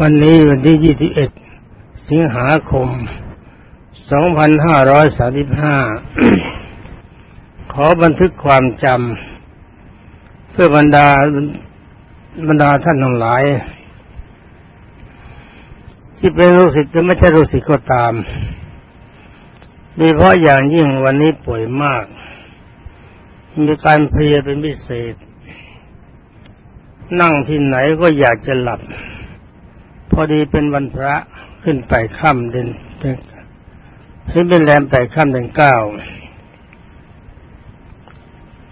วันนี้วันที่ 21 สิงหาคม 2535 ขอบันทึกความจำเพื่อบรรดาบรรดาท่านทั้งหลาย ที่เป็นลูกศิษย์หรือไม่ใช่ลูกศิษย์ก็ตามโดยเฉพาะอย่างยิ่งวันนี้ป่วยมาก มีการเพลียเป็นพิเศษ นั่งที่ไหนก็อยากจะหลับ พอดีเป็นวันพระขึ้นไปค่ำเดือนขึ้นเป็นแรมไปค่ำเดือนเก้า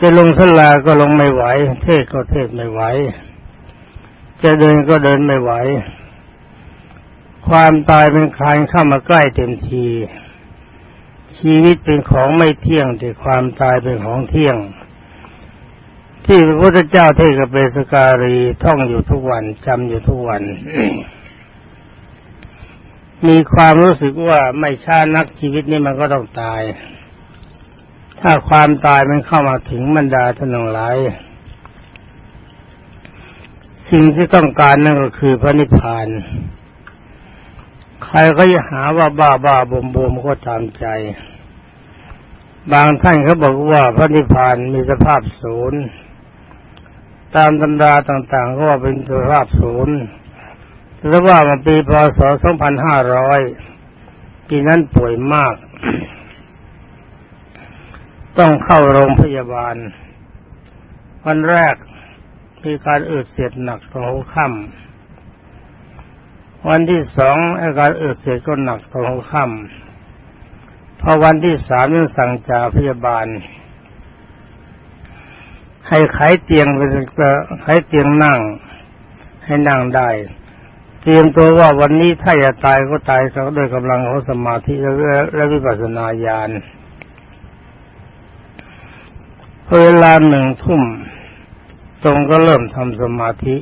จะลงสลาก็ลงไม่ไหว เทศก็เทศไม่ไหว จะเดินก็เดินไม่ไหว ความตายเป็นคลายเข้ามาใกล้เต็มที ชีวิตเป็นของไม่เที่ยงแต่ความตายเป็นของเที่ยง ที่พระพุทธเจ้าเทศกับเบสการีท่องอยู่ทุกวันจำอยู่ทุกวัน มีความรู้สึกว่าไม่ช้านักชีวิตนี้มันก็ต้องตาย ถ้าความตายมันเข้ามาถึงบรรดาท่านทั้งหลาย สิ่งที่ต้องการนั่นก็คือพระนิพพาน ใครก็จะหาว่าบ้าบ้าบมบมก็ตามใจ บางท่านเขาบอกว่าพระนิพพานมีสภาพศูนย์ ตามตำราต่างๆก็ว่าเป็นสภาพศูนย์ แล้ว่ามาปีพศ 2500 ปีนั้นป่วยมาก ต้องเข้าโรงพยาบาล วันแรกมีการอืดเสียดหนักตรงหัวค่ำวันที่สองอาการอืดเสียดก็หนักตรงหัวค่ำพอวันที่สามยังสั่งจากพยาบาล ให้ไขเตียงเป็นไขเตียงนั่ง ให้นั่งได้ เตรียมตัวว่าวันนี้ถ้าจะตายก็ตายด้วยกำลังของสมาธิและวิปัสสนาญาณเวลาหนึ่งทุ่มตรงก็เริ่มทำสมาธิ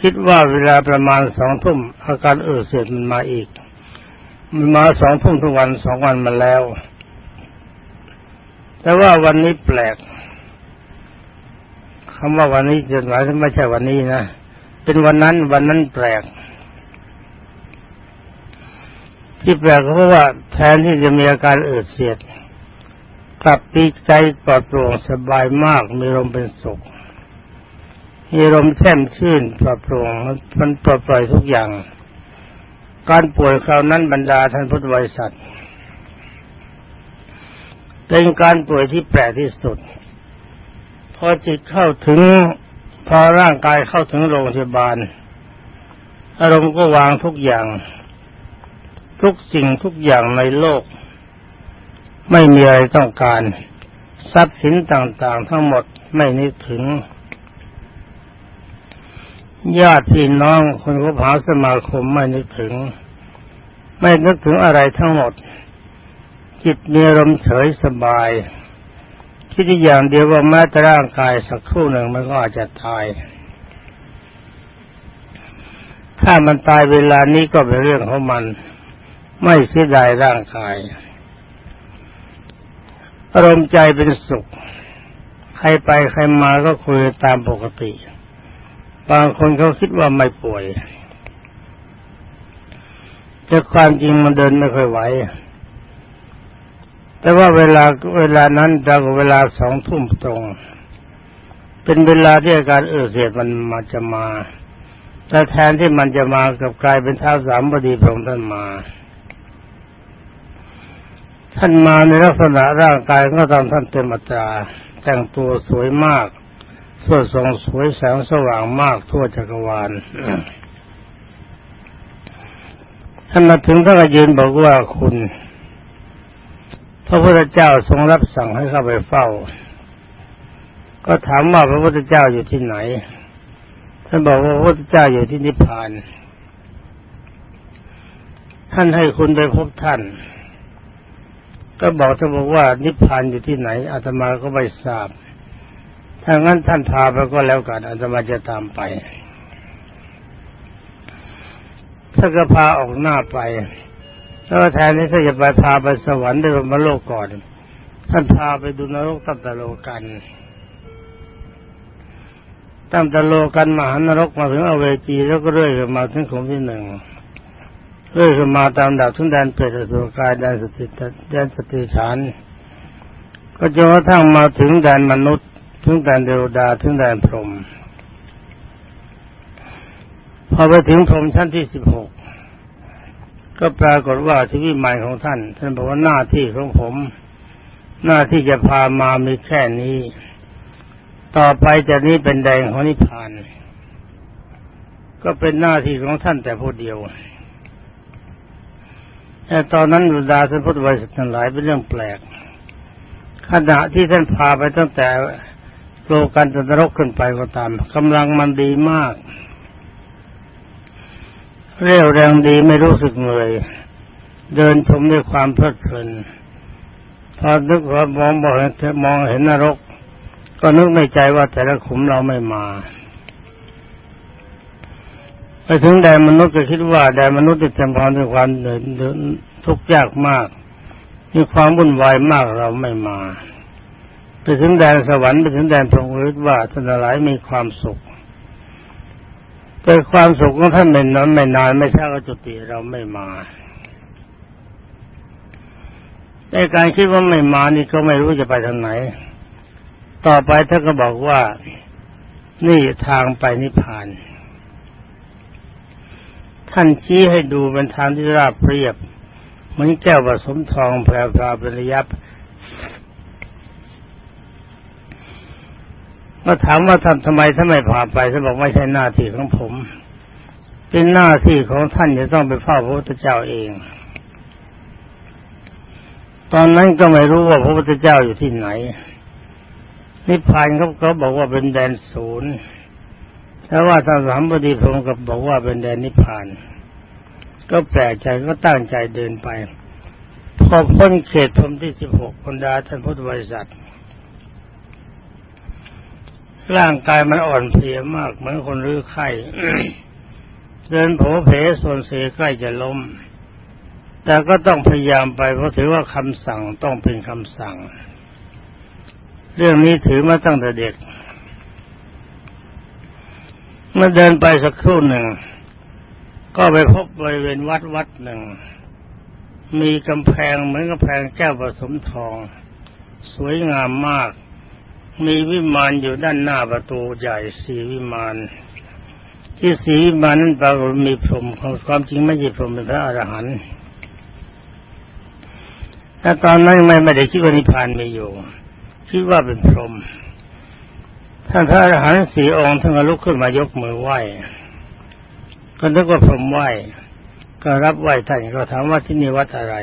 คิดว่าเวลาประมาณสองทุ่มอาการเออเสร็จมันมาอีก มันมาสองทุ่มทุกวันสองวันมาแล้ว แต่ว่าวันนี้แปลกคำว่าวันนี้จะหมายถึงไม่ใช่วันนี้นะ เป็นวันนั้นวันนั้นแปลก ที่แปลกเพราะว่าแทนที่จะมีอาการเอืดเสียดกลับปีกใจปลอดโปร่งสบายมากมีลมเป็นสุขมีลมแช่มชื่นปลอดโปร่งมันปลดปล่อยทุกอย่าง การป่วยคราวนั้นบรรดาท่านพุทธบริษัทเป็นการป่วยที่แปลกที่สุด พอจิตเข้าถึง พอร่างกายเข้าถึงโรงพยาบาล อารมณ์ก็วางทุกอย่าง ทุกสิ่งทุกอย่างในโลก ไม่มีอะไรต้องการ ทรัพย์สินต่างๆ ทั้งหมดไม่นึกถึง ญาติพี่น้องคนก็ผาสมาคมไม่นึกถึง ไม่นึกถึงอะไรทั้งหมด จิตมีอารมณ์เฉยสบาย คิดอย่างเดียวว่าแม้แต่ร่างกายสักครู่หนึ่งมันก็อาจจะตาย ถ้ามันตายเวลานี้ก็เป็นเรื่องของมัน ไม่เสียดายร่างกาย อารมณ์ใจเป็นสุข ใครไปใครมาก็คุยตามปกติ บางคนเขาคิดว่าไม่ป่วย แต่ความจริงมันเดินไม่ค่อยไหว แต่ว่าเวลาเวลานั้นเราเวลาสองทุ่มตรง เป็นเวลาที่อาการเอือเสียมันมาจะมาแต่แทนที่มันจะมากับกลายเป็นท้าสามบดีพระองค์ท่านมา ท่านมาในลักษณะร่างกายก็ตามท่านเต็มอัตรา แต่งตัวสวยมากสวดทรงสวยแสงสว่างมากทั่วจักรวาลท่านมาถึงท่านก็ยืนบอกว่าคุณ พระพุทธเจ้าทรงรับสั่งให้เข้าไปเฝ้า ก็ถามว่าพระพุทธเจ้าอยู่ที่ไหน ท่านบอกว่าพระพุทธเจ้าอยู่ที่นิพพาน ท่านให้คุณไปพบท่าน ก็บอกท่านบอกว่านิพพานอยู่ที่ไหนอาตมาก็ไม่ทราบ ถ้างั้นท่านพาไปก็แล้วกันอาตมาจะตามไปถ้าก็พาออกหน้าไป แล้วแทนนี้ถ้าจะไปพาไปสวรรค์ได้มาโลกก่อน ท่านพาไปดูนรกตัตโลกันตั้งแต่โลกันมหานรกมาถึงอเวจีแล้วก็เรื่อยมาถึงขุมที่หนึ่งเรื่อยมาตามดับทุนแดนเปรตสุกายแดนสติแดนสติฉาน ก็จนกระทั่งมาถึงแดนมนุษย์ ถึงแดนเดวดาถึงแดนพรหมพอไปถึงพรหมชั้นที่สิบหก ก็ปรากฏว่าชีวิตใหม่ของท่าน ท่านบอกว่าหน้าที่ของผม หน้าที่จะพามามีแค่นี้ ต่อไปจากนี้เป็นแดงของนิพพาน ก็เป็นหน้าที่ของท่านแต่ผู้เดียวแต่ตอนนั้นบุดาท่านพุทธวิสัชทั้งหลายเป็นเรื่องแปลก ขณะที่ท่านพาไปตั้งแต่โลกันตนรกขึ้นไปก็ตามกำลังมันดีมาก เรียวแรงดีไม่รู้สึกเหนื่อย เดินชมด้วยความเพลิดเพลินพอนึกว่ามองบอกมองเห็นนรก ก็นึกในใจว่าแต่ละขุมเราไม่มาไปถึงแดนมนุษย์ก็คิดว่าแดนมนุษย์จะเต็มความด้วยความเหนื่อยทุกข์ยากมาก มีความวุ่นวายมากเราไม่มา ไปถึงแดนสวรรค์ไปถึงแดนพรหมวิว่าท่านหลายมีความสุข แต่ความสุขของท่านไม่นานไม่นานไม่ช้าก็จุติเราไม่มาในการคิดว่าไม่มานี่ก็ไม่รู้จะไปทางไหน ต่อไปท่านก็บอกว่านี่ทางไปนิพพาน ท่านชี้ให้ดูเป็นทางที่ราบเรียบ เหมือนแก้วผสมทองแพร่ๆเป็นระยับ ก็ถามว่าท่านทำไมท่านไม่พาไปท่านบอกไม่ใช่หน้าที่ของผม เป็นหน้าที่ของท่านจะต้องไปเฝ้าพระพุทธเจ้าเอง ตอนนั้นก็ไม่รู้ว่าพระพุทธเจ้าอยู่ที่ไหน นิพพานเขาเขาบอกว่าเป็นแดนศูนย์แต่ว่าท่านสามบดีพงศ์ก็บอกว่าเป็นแดนนิพพาน ก็แปลกใจก็ตั้งใจเดินไป พอพ้นเขตพรมที่สิบหกคนดาท่านพุทธบริษัท ร่างกายมันอ่อนเพลียมากเหมือนคนรื้อไข้เดินโผเพส่วนเสียใกล้จะล้ม แต่ก็ต้องพยายามไปเพราะถือว่าคำสั่งต้องเป็นคำสั่ง เรื่องนี้ถือมาตั้งแต่เด็กเมื่อเดินไปสักครู่หนึ่ง ก็ไปพบบริเวณวัดวัดหนึ่ง มีกำแพงเหมือนกำแพงแก้วผสมทอง สวยงามมาก มีวิมานอยู่ด้านหน้าประตูใหญ่สีวิมานที่สีวิมานนั้นปรากฏมีพรหมของความจริงไม่ใช่พรหมเป็นพระอรหันต์แต่ตอนนั้นไม่ไม่ได้คิดว่านิพพานมีอยู่คิดว่าเป็นพรหมท่านพระอรหันต์สี่องค์ท่านก็ลุกขึ้นมายกมือไหว้ก็นึกว่าพรหมไหว้ก็รับไหว้ท่านก็ถามว่าที่นี่วัดอะไร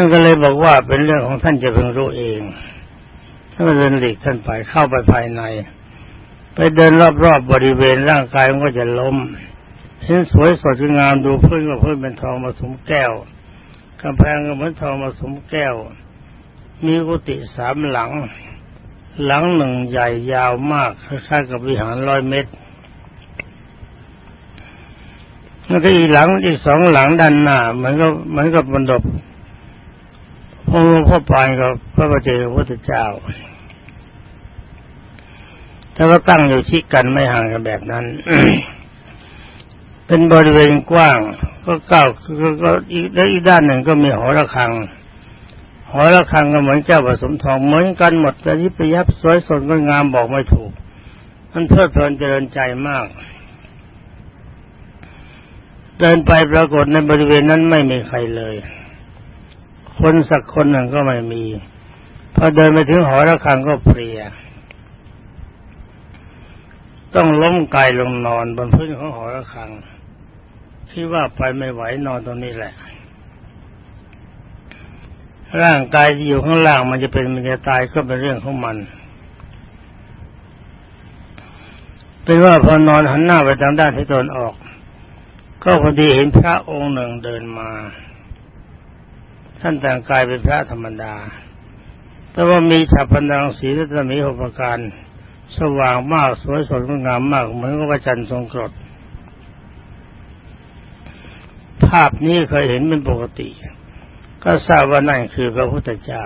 ท่านก็เลยบอกว่าเป็นเรื่องของท่านจะเพิ่งรู้เองท่านเดินหลีกท่านไปเข้าไปภายใน ไปเดินรอบๆบบริเวณร่างกายมันก็จะล้มเห็นสวยสดงามดูพื้นก็พื้นเป็นทองมาสมแก้วกำแพงก็เหมือนทองมาสมแก้ว มีกุฏิสามหลัง หลังหนึ่งใหญ่ยาวมากคล้ายๆกับวิหารร้อยเมตรแล้วก็อีกหลังอีกสองหลังด้านหน้าเหมือนกับเหมือนกับบรรดบ องค์พ่อปานกับพระบเจพระพุทธเจ้าถ้าก็ตั้งอยู่ชิดกันไม่ห่างกันแบบนั้น เป็นบริเวณกว้าง ก็เก้าก็อีกแล้วอีกด้านหนึ่งก็มีหอระฆัง หอระฆังก็เหมือนเจ้าผสมทองเหมือนกันหมดแต่ที่ประยับสวยสดงดงามบอกไม่ถูก มันเพลิดเพลินเจริญใจมากเดินไปปรากฏในบริเวณนั้นไม่มีใครเลย คนสักคนหนึ่งก็ไม่มี พอเดินไปถึงหอระฆังก็เพลีย ต้องล้มกายลงนอนบนพื้นของหอระฆังคิดว่าไปไม่ไหวนอนตรงนี้แหละ ร่างกายอยู่ข้างล่างมันจะเป็นมันจะตายก็เป็นเรื่องของมันเป็นว่าพอนอนหันหน้าไปทางด้านที่ตนออก ก็พอดีเห็นพระองค์หนึ่งเดินมา ท่านแต่งกายเป็นพระธรรมดา แต่ว่ามีฉับพันดังสีและมีหกประการ สว่างมากสวยสดงามมาก เหมือนกับจันทร์ทรงกรด ภาพนี้เคยเห็นเป็นปกติ ก็ทราบว่านั่นคือพระพุทธเจ้า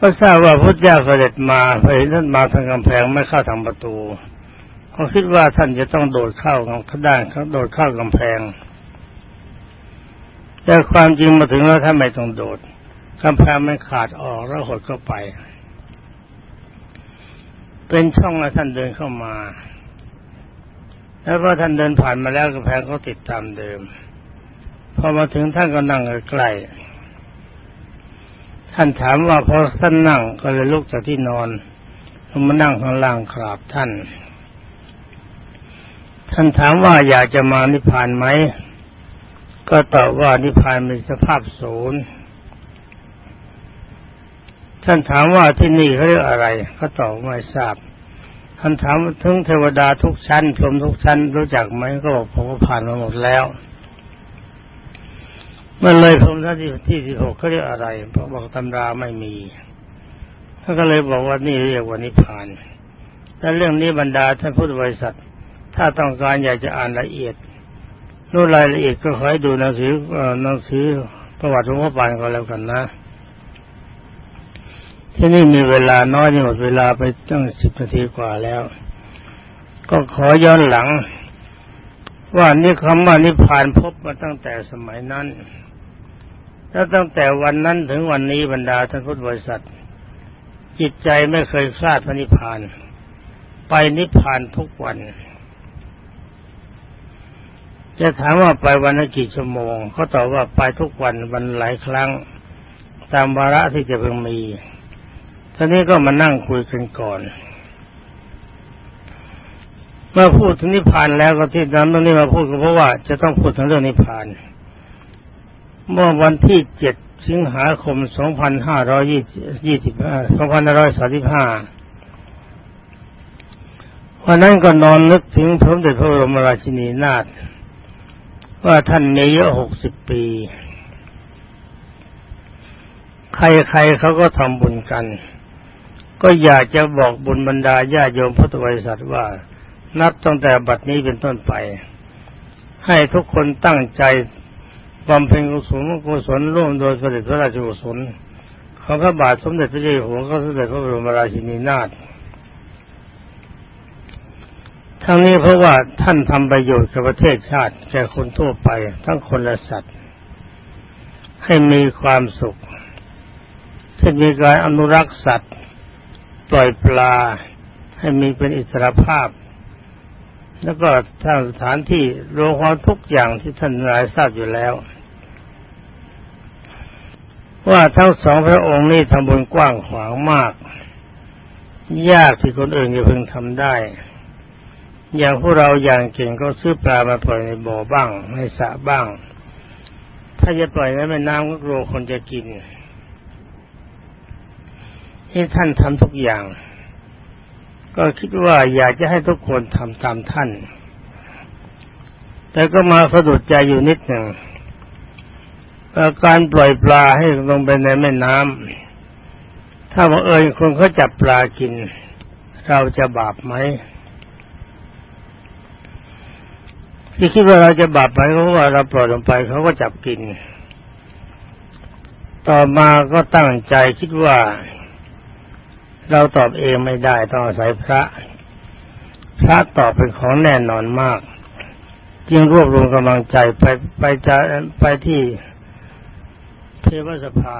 ก็ทราบว่าพระเจ้าเสด็จมาไปท่านมาทางกำแพงไม่เข้าทางประตูเขาคิดว่าท่านจะต้องโดดเข้าข้างด้านเขาโดดเข้ากำแพง แต่ความจริงมาถึงแล้วท่านไม่ต้องโดดกำแพงไม่ขาดออกแล้วหดเข้าไป เป็นช่องแล้วท่านเดินเข้ามา แล้วพอท่านเดินผ่านมาแล้วกำแพงก็ติดตามเดิม พอมาถึงท่านก็นั่งใกล้ท่านถามว่าพอท่านนั่งก็เลยลุกจากที่นอนลงมานั่งข้างล่างกราบท่าน ท่านถามว่าอยากจะมานิพพานไหม ก็ตอบว่านิพพานเป็นสภาพศูนย์ท่านถามว่าที่นี่เขาเรียกอะไรเขาตอบไม่ทราบท่านถามถึงเทวดาทุกชั้นพรหมทุกชั้นรู้จักไหมก็บอกผมก็ผ่านมาหมดแล้วมันเลยพรมท่านที่ที่สิบหกเขาเรียกอะไรเพราะบอกตำราไม่มีท่านก็เลยบอกว่านี่เรียกว่านิพพานแต่เรื่องนี้บรรดาท่านพุทธบริษัท ถ้าต้องการอยากจะอ่านละเอียด รู้รายละเอียดก็ขอให้ดูหนังสือหนังสือประวัติหลวงพ่อปานก็แล้วกันนะ ที่นี่มีเวลาน้อยหมดเวลาไปตั้งสิบนาทีกว่าแล้ว ก็ขอย้อนหลัง ว่านี่คำว่านิพพานพบมาตั้งแต่สมัยนั้นแล้วตั้งแต่วันนั้นถึงวันนี้บรรดาท่านพุทธบริษัท จิตใจไม่เคยคลาดพระนิพพาน ไปนิพพานทุกวัน จะถามว่าไปวันละกี่ชั่วโมงเขาตอบว่าไปทุกวันวันหลายครั้ง ตามวาระที่จะเพิ่งมีท่านี้ก็มานั่งคุยกันก่อน เมื่อพูดถึงนิพพานแล้วก็ที่นั้นตรงนี้มาพูดก็เพราะว่าจะต้องพูดถึงเรื่องนิพพาน เมื่อวันที่เจ็ดสิงหาคมสองพันห้าร้อยยี่สิบห้าสองพันห้าร้อยสามสิบห้าวันนั้นก็นอนนึกถึงพระเดชพระบรมราชินีนาถ ว่าท่านมีอายุหกสิบปี ใครๆเขาก็ทำบุญกัน ก็อยากจะบอกบุญบรรดาญาโยมพุทธบริษัทว่า นับตั้งแต่บัดนี้เป็นต้นไป ให้ทุกคนตั้งใจบำเพ็ญกุศลกุศลร่วมโดยเสด็จพระราชกุศลของพระบาทสมเด็จพระเจ้าอยู่หัวก็เสด็จพระบรมราชินีนาถ ทั้งนี้เพราะว่าท่านทำประโยชน์กับประเทศชาติแก่คนทั่วไป ทั้งคนและสัตว์ ให้มีความสุขเช่นมีการอนุรักษ์สัตว์ ปล่อยปลา ให้มีเป็นอิสรภาพ แล้วก็ทางสถานที่รวมความทุกอย่างที่ท่านหลายทราบอยู่แล้ว ว่าทั้งสองพระองค์นี้ทำบุญกว้างขวางมาก ยากที่คนอื่นจะพึงทำได้ อย่างพวกเราอย่างเก่งก็ซื้อปลามาปล่อยในบ่อบ้างในสระบ้าง ถ้าจะปล่อยในแม่น้ำก็กลัวคนจะกินที่ท่านทำทุกอย่าง ก็คิดว่าอยากจะให้ทุกคนทำตามท่าน แต่ก็มาสะดุดใจอยู่นิดหนึ่งการปล่อยปลาให้ลงไปในแม่น้ำถ้าบังเอิญคนเขาจับปลากิน เราจะบาปไหม ที่คิดว่าเราจะบาปไหมเพราะว่าเราปล่อยลงไปเขาก็จับกิน ต่อมาก็ตั้งใจคิดว่า เราตอบเองไม่ได้ต้องอาศัยพระ พระตอบเป็นของแน่นอนมาก จึงรวบรวมกำลังใจไปไปจะไปที่เทวสภา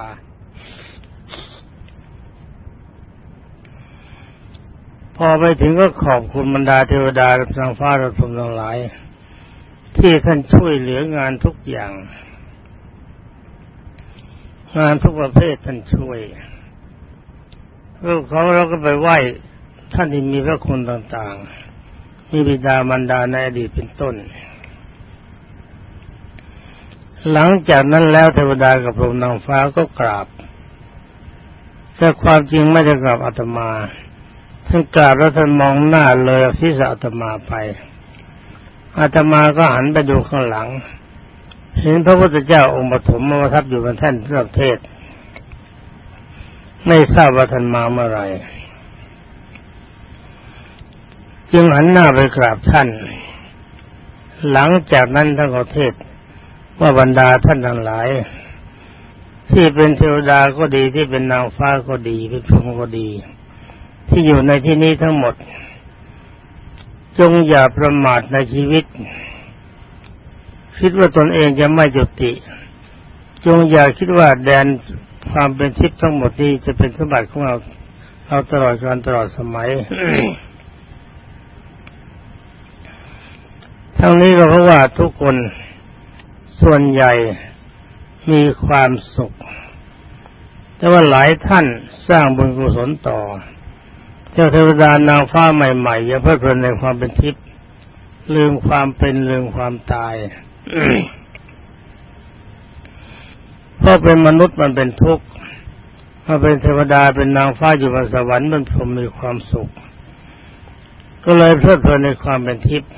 พอไปถึงก็ขอบคุณบรรดาเทวดาทางฟ้าระพรมทั้งหลาย ที่ท่านช่วยเหลืองานทุกอย่าง งานทุกประเภทท่านช่วยลูกเขาเราก็ไปไหว้ท่านที่มีพระคุณต่างๆ มีบิดามารดาในอดีตเป็นต้น หลังจากนั้นแล้วเทวดากับพรมนางฟ้าก็กราบ แต่ความจริงไม่ได้กราบอาตมาท่านกราบแล้วท่านมองหน้าเลยศีรษะอาตมาไป อาตมาก็หันไปดูข้างหลัง เห็นพระพุทธเจ้าองค์ปฐมมาทับอยู่บนแท่นเทศ ไม่ทราบว่าท่านมาเมื่อไรจึงหันหน้าไปกราบท่าน หลังจากนั้นท่านก็เทศว่าบรรดาท่านทั้งหลาย ที่เป็นเทวดาก็ดีที่เป็นนางฟ้าก็ดีเป็นพรหมก็ดี ที่อยู่ในที่นี้ทั้งหมด จงอย่าประมาทในชีวิต คิดว่าตนเองจะไม่จุติ จงอย่าคิดว่าแดนความเป็นทิพย์ทั้งหมดนี้จะเป็นสมบัติของเราเราตลอดการตลอดสมัย ทั้งนี้ก็เพราะว่าทุกคนส่วนใหญ่มีความสุข แต่ว่าหลายท่านสร้างบุญกุศลต่อ เจ้าเทวดานางฟ้าใหม่ๆอย่าเพิ่เพลินในความเป็นทิพย์ลืมความเป็นลืมความตายเพราะเป็นมนุษย์มันเป็นทุกข์ถ้าเป็นเทวดาเป็นนางฟ้าอยู่บนสวรรค์มันผมมีความสุข ก็เลยเพลิดเพลินในความเป็นทิพย์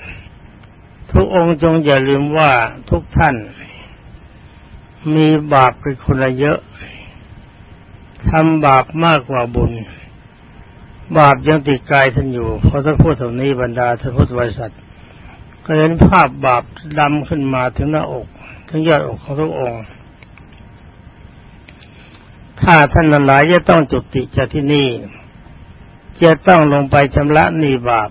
ทุกองค์จงอย่าลืมว่าทุกท่าน มีบาปเป็นคนละเยอะทำบาปมากกว่าบุญ บาปยังติดกายท่านอยู่พอท่านพูดตรงนี้บรรดาท่านพุทธบริษัท ก็เห็นภาพบาปดำขึ้นมาถึงหน้าอก ถึงยอดอกของทุกองค์ ถ้าท่านหลายจะต้องจุติจากที่นี่จะต้องลงไปชำระนีบาป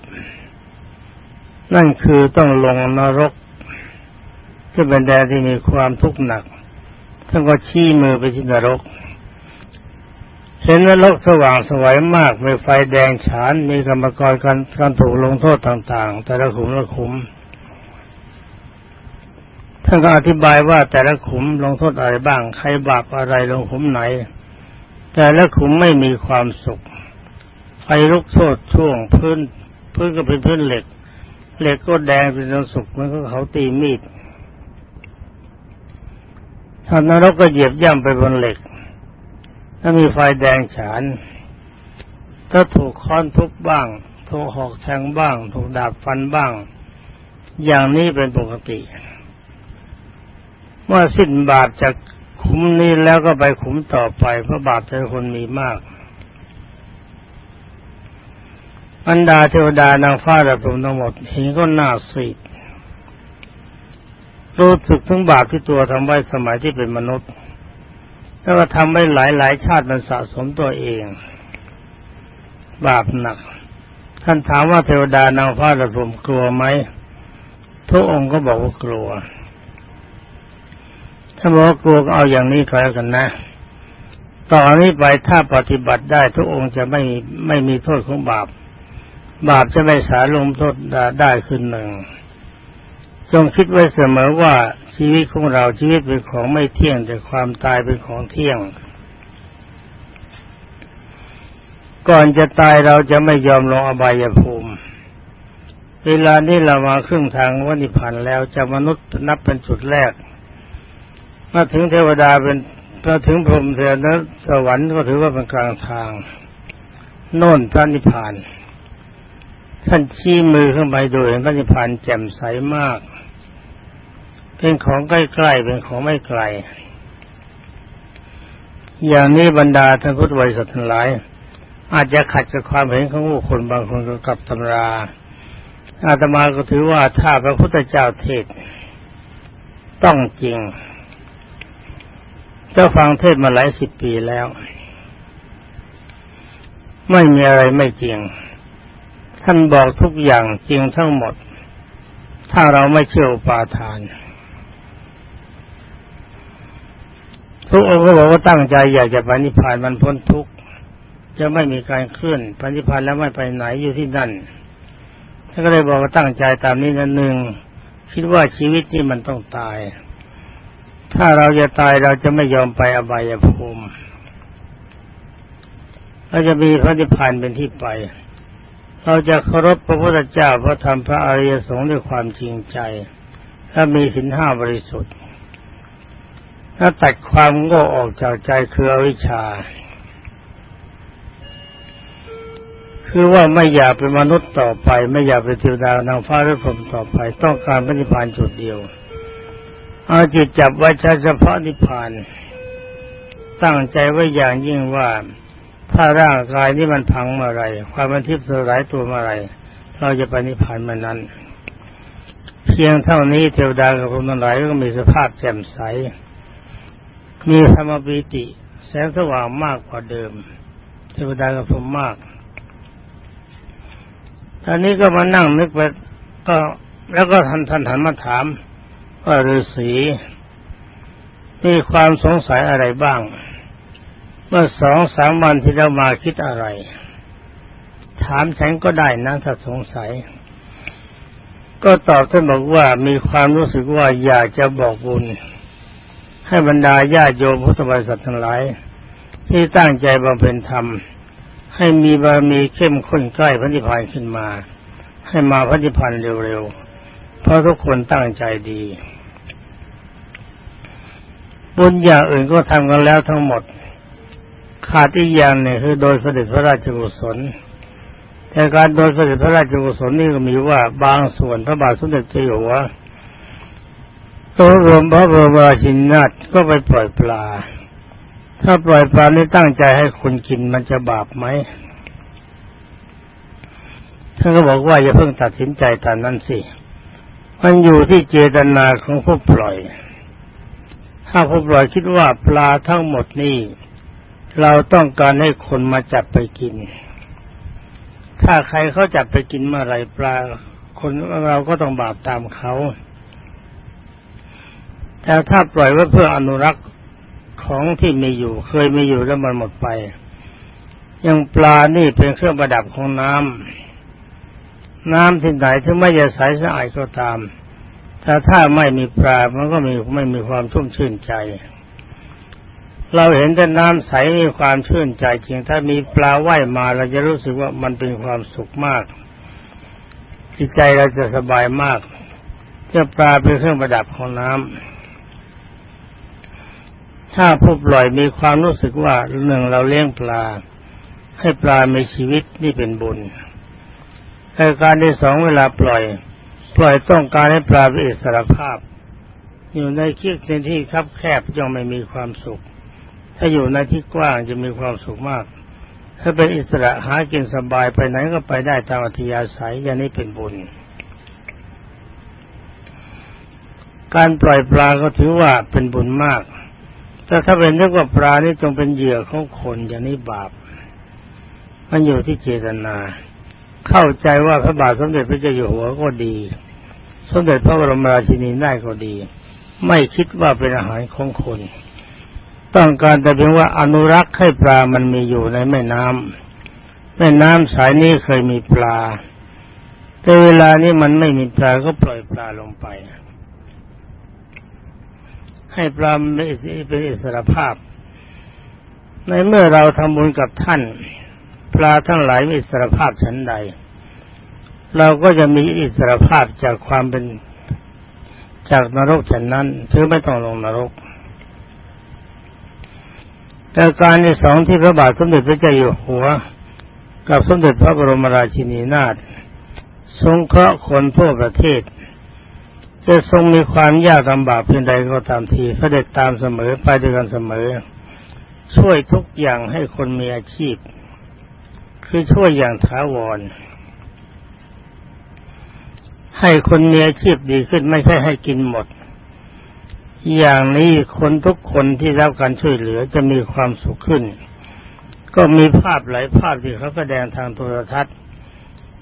นั่นคือต้องลงนรกที่เป็นแดนที่มีความทุกข์หนักท่านก็ชี้มือไปที่นรก เห็นนรกสว่างสวยมาก มีไฟแดงฉาน มีกรรมกรการการถูกลงโทษต่าง ๆ แต่ละขุมละขุม ท่านก็อธิบายว่าแต่ละขุมลงโทษอะไรบ้าง ใครบาปอะไรลงขุมไหน แต่ละขุมไม่มีความสุขไฟลุกโทษช่วงพื้นพื้นก็เป็นพื้นเหล็ก เหล็กก็แดงเป็นสุกมันก็เขาตีมีดถ้านนรกก็เหยียบย่ำไปบนเหล็ก ถ้ามีไฟแดงฉาน ถ้าถูกค้อนทุบบ้าง ถูกหอกแทงบ้าง ถูกดาบฟันบ้าง อย่างนี้เป็นปกติ เมื่อสิ้นบาปจากขุมนี้แล้วก็ไปขุมต่อไป เพราะบาปแต่คนมีมากบรรดาเทวดานางฟ้าระพรมทั้งหมดเห็นก็น่าสีดรู้สึกถึงบาปที่ตัวทำไว้สมัยที่เป็นมนุษย์ แล้วก็ทำไว้หลายหลายชาติมันสะสมตัวเอง บาปหนัก ท่านถามว่าเทวดานางฟ้าระผมกลัวไหมทุกองค์ก็บอกว่ากลัว ถ้าบอกว่ากลัวก็เอาอย่างนี้ก็แล้วกันนะต่อนนี้ไปถ้าปฏิบัติได้ทุกองค์จะไม่ไม่มีโทษของบาป บาปจะไม่สาลงโทษได้ขึ้นหนึ่ง จงคิดไว้เสมอว่าชีวิตของเราชีวิตเป็นของไม่เที่ยงแต่ความตายเป็นของเที่ยง ก่อนจะตายเราจะไม่ยอมลงอบายภูมิ เวลานี้เรามาครึ่งทางวันิพันธ์แล้วจะมนุษย์นับเป็นจุดแรกมาถึงเทวดาเป็นมาถึงพรหมเทวดสวรรค์ก็ถือว่าเป็นกลางทาง โน่นพระนิพพานท่านชี้มือขึ้นไปดูเห็นพระนิพพานแจ่มใสมาก เป็นของใกล้ๆเป็นของไม่ไกล อย่างนี้บรรดาท่านพุทธบริษัททั้งหลาย อาจจะขัดกับความเห็นของผู้คนบางคนกับตำรา อาตมาก็ถือว่าถ้าพระพุทธเจ้าเทศต้องจริงเจ้าฟังเทศมาหลายสิบปีแล้ว ไม่มีอะไรไม่จริง ท่านบอกทุกอย่างจริงทั้งหมด ถ้าเราไม่เชื่อปาทาน ทุกองค์ก็บอกว่าตั้งใจอยากจะปณิพานมันพ้นทุกข์จะไม่มีการเคลื่อนปณิพานแล้วไม่ไปไหนอยู่ที่นั่นท่านก็เลยบอกว่าตั้งใจตามนี้นั่นหนึ่งคิดว่าชีวิตนี้มันต้องตาย ถ้าเราจะตายเราจะไม่ยอมไปอบายภูมิเราจะมีพระนิพพานเป็นที่ไป เราจะเคารพพระพุทธเจ้าพระธรรมพระอริยสงฆ์ด้วยความจริงใจถ้ามีสินห้าบริสุทธิ์ ถ้าตัดความโง่ออกจากใจคืออวิชชา คือว่าไม่อยากเป็นมนุษย์ต่อไป ไม่อยากเป็นเทวดานางฟ้าหรือพรหมต่อไป ต้องการพระนิพพานจุดเดียว เอาจิตจับไว้เฉพาะนิพพาน ตั้งใจไว้อย่างยิ่งว่าถ้าร่างกายนี้มันพังเมื่อไรความมันทิพย์สลายตัวเมื่อไรเราจะไปนิพพานเมื่อนั้น เพียงเท่านี้เทวดากับพรหมทั้งหลายก็มีสภาพแจ่มใส มีธรรมปีติ แสงสว่างมากกว่าเดิม เทวดากับพรหมมากตอนนี้ก็มานั่งนึกไปก็แล้วก็ท่านท่านหันมาถามว่าฤาษีมีความสงสัยอะไรบ้าง เมื่อสองสามวันที่เรามาคิดอะไร ถามฉันก็ได้นะถ้าสงสัย ก็ตอบท่านบอกว่ามีความรู้สึกว่าอยากจะบอกบุญ ให้บรรดาญาโยมพุทธบริษัททั้งหลาย ที่ตั้งใจบำเพ็ญธรรม ให้มีบารมีเข้มข้นใกล้พระนิพพานขึ้นมา ให้มาพระนิพพานเร็วๆ เพราะทุกคนตั้งใจดีบุญอย่างอื่นก็ทำกันแล้วทั้งหมด ขาดอีกอย่างหนึ่งคือโดยเสด็จพระราชกุศลแต่การโดยเสด็จพระราชกุศลนี่ก็มีว่าบางส่วนพระบาทสมเด็จเจ้าอยู่หัว ตัวรวมพระบรมราชินีนาถก็ไปปล่อยปลา ถ้าปล่อยปลานี่ตั้งใจให้คนกินมันจะบาปไหมท่านก็บอกว่าอย่าเพิ่งตัดสินใจตอนนั้นสิ มันอยู่ที่เจตนาของผู้ปล่อย ถ้าผู้ปล่อยคิดว่าปลาทั้งหมดนี้เราต้องการให้คนมาจับไปกิน ถ้าใครเขาจับไปกินเมื่อไรปลา คนเราก็ต้องบาปตามเขา แต่ถ้าปล่อยไว้เพื่ออนุรักษ์ของที่มีอยู่ เคยมีอยู่แล้วมันหมดไป ยังปลานี่เป็นเครื่องประดับของน้ำน้ำที่ไหนถึงไม่จะใสสะอาดก็ตามแต่ถ้าไม่มีปลา มันก็มีไม่มีความชุ่มชื่นใจ เราเห็นแต่น้ำใสมีความชื่นใจจริง ถ้ามีปลาว่ายมาเราจะรู้สึกว่ามันเป็นความสุขมากจิตใจเราจะสบายมากเจ้าปลาเป็นเครื่องประดับของน้ำ ถ้าผู้ปล่อยมีความรู้สึกว่าหนึ่งเราเลี้ยงปลา ให้ปลามีชีวิตนี่เป็นบุญแต่การที่สองเวลาปล่อย ปล่อยต้องการให้ปลาเป็นอิสรภาพ อยู่ในเคียกในที่คับแคบย่อมไม่มีความสุข ถ้าอยู่ในที่กว้างจะมีความสุขมาก ถ้าเป็นอิสระหากินสบายไปไหนก็ไปได้ตามอัธยาศัยอย่างนี้เป็นบุญการปล่อยปลาก็ถือว่าเป็นบุญมาก แต่ถ้าเป็นนึกว่าปลานี่จงเป็นเหยื่อของคนอย่างนี้บาป มันอยู่ที่เจตนา เข้าใจว่าพระบาทสมเด็จพระเจ้าอยู่หัวก็ดี สมเด็จพระบรมราชินีได้ก็ดี ไม่คิดว่าเป็นอาหารของคน ต้องการแต่เพียงว่าอนุรักษ์ให้ปลามันมีอยู่ในแม่น้ำแม่น้ำสายนี้เคยมีปลา แต่เวลานี้มันไม่มีปลาก็ปล่อยปลาลงไป ให้ปลามเป็นอิสรภาพ ในเมื่อเราทำบุญกับท่าน ปลาทั้งหลายมีอิสรภาพฉันใด เราก็จะมีอิสรภาพจากความเป็นจากนรกฉันนั้นถือไม่ต้องลงนรก แต่การที่สองที่พระบาทสมเด็จพระเจ้าอยู่หัว กับสมเด็จพระบรมราชินีนาถสงเคราะห์คนทั่วประเทศ จะทรงมีความยากลำบากเพียงใดก็ตามทีเสด็จตามเสมอไปด้วยกันเสมอ ช่วยทุกอย่างให้คนมีอาชีพ คือช่วยอย่างถาวร ให้คนมีอาชีพดีขึ้นไม่ใช่ให้กินหมด อย่างนี้คนทุกคนที่รับการช่วยเหลือจะมีความสุขขึ้น ก็มีภาพหลายภาพที่เขาแสดงทางโทรทัศน์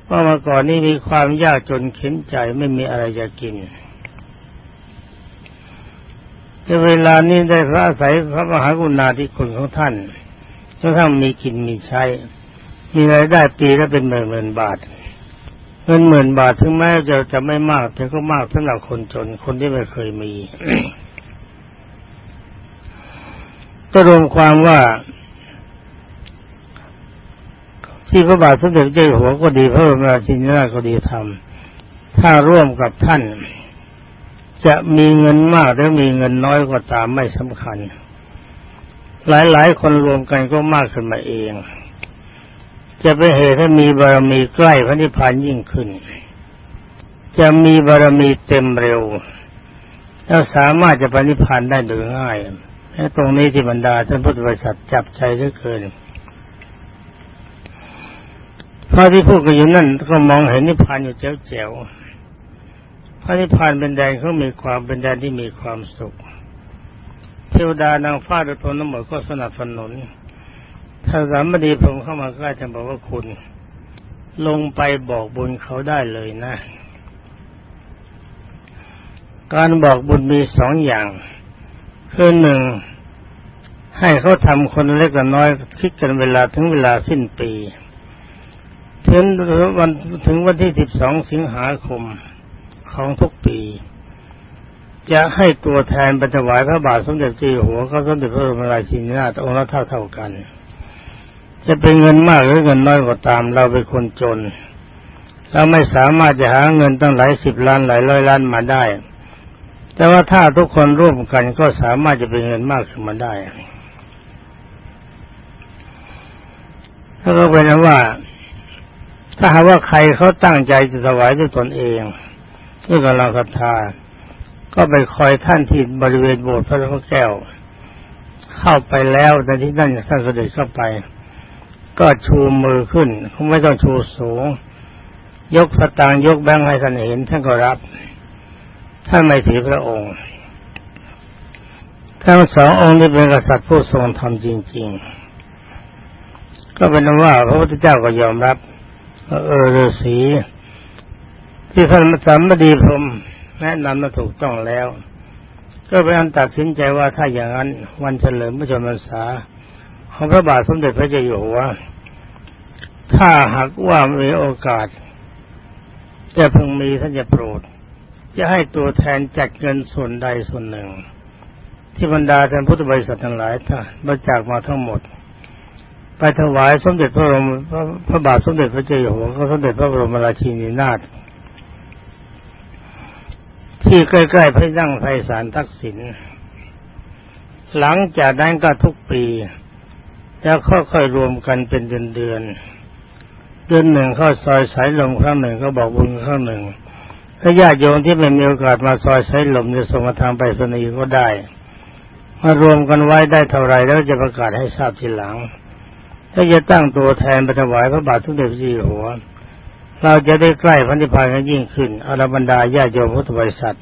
ว่าเมื่อก่อนนี้มีความยากจนเข็นใจไม่มีอะไรจะกิน แต่เวลานี้ได้พระอาศัยพระมหากรุณาธิคุณของท่านจนทั้งมีกินมีใช้ มีรายได้ปีละเป็นหมื่นหมื่นบาทเงินหมื่นบาทถึงแม้จะจะไม่มาก แต่ก็มากสำหรับคนจนคนที่ไม่เคยมี ก็รวมความว่า ที่พระบาทสมเด็จเจ้าหัวก็ดีพระบรมราชินีนาถก็ดีทำถ้าร่วมกับท่าน จะมีเงินมากหรือมีเงินน้อยก็ตามไม่สำคัญ หลาย ๆ คนรวมกันก็มากขึ้นมาเอง จะเป็นเหตุให้มีบารมีใกล้พระนิพพานยิ่งขึ้น จะมีบารมีเต็มเร็ว แล้วสามารถจะปนิพพานได้โดยง่ายและตรงนี้ที่บรรดาท่านพุทธบริษัทจับใจเหลือเกินพระที่พูดกันอยู่นั่นก็มองเห็นนิพพานอยู่แจ๋วๆ พระนิพพานเป็นแดนเขามีความเป็นแดนที่มีความสุข เทวดานางฟ้าดุพรหมทั้งหมดก็สนับสนุน ถ้าสามดีพรหมเข้ามาใกล้จะบอกว่าคุณ ลงไปบอกบุญเขาได้เลยนะ การบอกบุญมีสองอย่าง คือหนึ่งให้เขาทำคนเล็กกับน้อยคิดกันเวลาถึงเวลาสิ้นปี ถึงวันถึงวันที่สิบสองสิงหาคม ของทุกปีจะให้ตัวแทนบรรถวายพระบาทสมเด็จเจ้าหัวเขาสมเด็จพระบรมราชินีนาถองค์ละเท่าเท่ากัน จะเป็นเงินมากหรือเงินน้อยก็ตามเราเป็นคนจน เราไม่สามารถจะหาเงินตั้งหลายสิบล้านหลายร้อยล้านมาได้ แต่ว่าถ้าทุกคนร่วมกันก็สามารถจะเป็นเงินมากขึ้นมาได้ถ้าก็เป็นว่า ถ้าหากว่าใครเขาตั้งใจจะถวายด้วยตนเอง ด้วยกำลังศรัทธา ก็ไปคอยท่านที่บริเวณโบสถ์พระพุทธแก้ว เข้าไปแล้วในที่นั่นท่านเสด็จเข้าไป ก็ชูมือขึ้นเขาไม่ต้องชูสูง ยกสตางค์ยกแบงค์ให้ท่านเห็นท่านก็รับ ท่านไม่ถือพระองค์ทั้งสององค์นี้เป็นกษัตริย์ผู้ทรงธรรมจริง ๆ ก็เป็นว่าพระพุทธเจ้าก็ยอมรับเออฤาษี ที่ท่านสามบดีพรมแนะนำมาถูกต้องแล้ว ก็เป็นอันตัดสินใจว่าถ้าอย่างนั้น วันเฉลิมพระชนมพรรษา ของพระบาทสมเด็จพระเจ้าอยู่หัวถ้าหากว่ามีโอกาสจะพึงมีท่านจะโปรด จะให้ตัวแทนจัดเงินส่วนใดส่วนหนึ่ง ที่บรรดาท่านพุทธบริษัททั้งหลายถ้าบริจาคมาทั้งหมด ไปถวายสมเด็จพระบรมพระบาทสมเด็จพระเจ้าอยู่หัวก็สมเด็จพระบรมราชินีนาถ ที่ใกล้ๆพระนั่งไพศาลทักษิณหลังจากนั้นก็ทุกปีจะค่อยๆรวมกันเป็นเดือนเดือนเดือนหนึ่งเข้าซอยสายลมครั้งหนึ่งก็บอกบุญครั้งหนึ่งถ้าญาติโยมที่ไม่มีโอกาสมาซอยสายลมจะส่งมาทางไปสนีก็ได้มารวมกันไว้ได้เท่าไรแล้วจะประกาศให้ทราบทีหลัง ถ้าจะตั้งตัวแทนไปถวายพระบาทสมเด็จพระเจ้าอยู่หัว เราจะได้ใกล้พระนิพพานกันยิ่งขึ้นอรบรรดาญาโยมพุทธบริษัท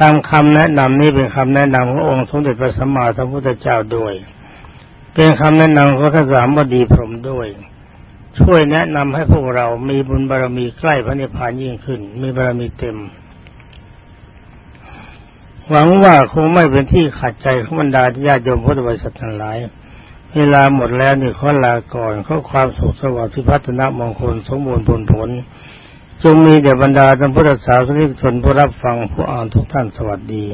ตามคำแนะนำนี้เป็นคำแนะนำขององค์สมเด็จพระสัมมาสัมพุทธเจ้าด้วย เป็นคำแนะนำของท่านสามบดีพรมด้วย ช่วยแนะนำให้พวกเรามีบุญบารมีใกล้พระนิพพานยิ่งขึ้น มีบารมีเต็ม หวังว่าคงไม่เป็นที่ขัดใจของบรรดาญาโยมพุทธบริษัททั้งหลาย เวลาหมดแล้วนี่ขอลาก่อนขอความสุขสวัสดิ์ที่พัฒนมงคลสมบูรณ์ผลผล จงมีแด่บรรดาธรรมพุทธศาสนิกชนผู้รับฟังผู้อ่านทุกท่านสวัสดี